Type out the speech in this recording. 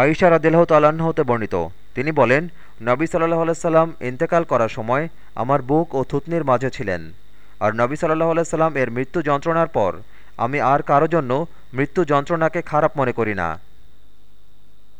আয়সা রাদিল্লাহ তাল্লাহ্ন হতে বর্ণিত। তিনি বলেন, নবী সাল্লাহ আলাইসাল্লাম ইন্তেকাল করার সময় আমার বুক ও থুতনির মাঝে ছিলেন। আর নবী সাল্লাহ আলাইসাল্লাম এর মৃত্যু যন্ত্রণার পর আমি আর কারও জন্য মৃত্যু যন্ত্রণাকে খারাপ মনে করি না।